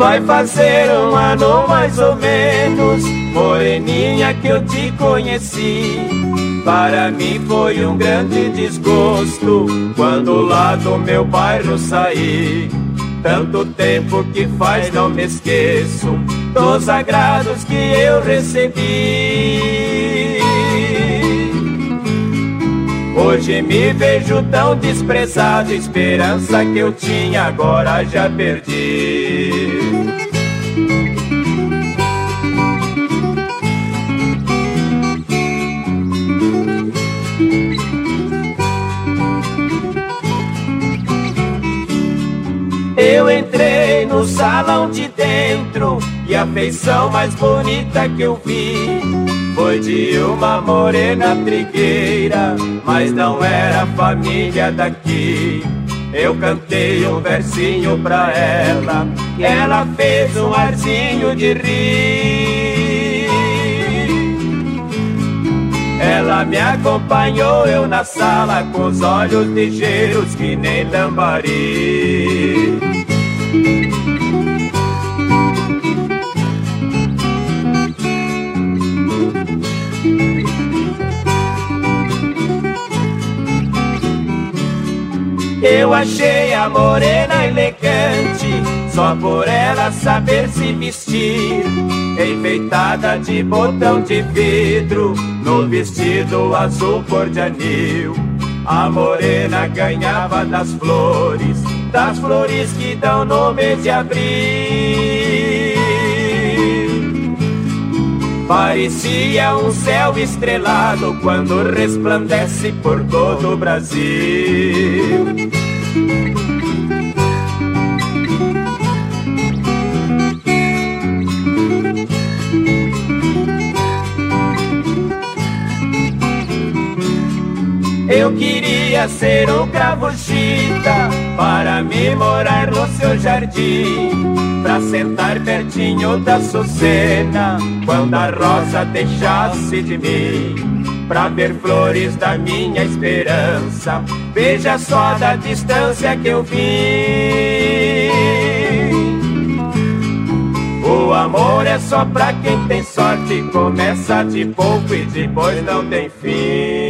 Vai fazer um ano mais ou menos, moreninha que eu te conheci. Para mim foi um grande desgosto quando lá do meu bairro saí. Tanto tempo que faz não me esqueço dos agrados que eu recebi. Hoje me vejo tão desprezado, esperança que eu tinha agora já perdi. Entrei no salão de dentro e a feição mais bonita que eu vi foi de uma morena trigueira, mas não era família daqui. Eu cantei um versinho pra ela, ela fez um arzinho de rir. Ela me acompanhou, eu na sala, com os olhos ligeiros que nem lambari. Eu achei a morena elegante, só por ela saber se vestir. Enfeitada de botão de vidro, no vestido azul cor de anil. A morena ganhava das flores, das flores que dão no mês de abril. Parecia um céu estrelado quando resplandece por todo o Brasil. Eu queria ser um cravo-chita para me morar no seu jardim, pra sentar pertinho da Sucena quando a rosa deixasse de mim, pra ver flores da minha esperança. Veja só da distância que eu vim. O amor é só pra quem tem sorte, começa de pouco e depois não tem fim.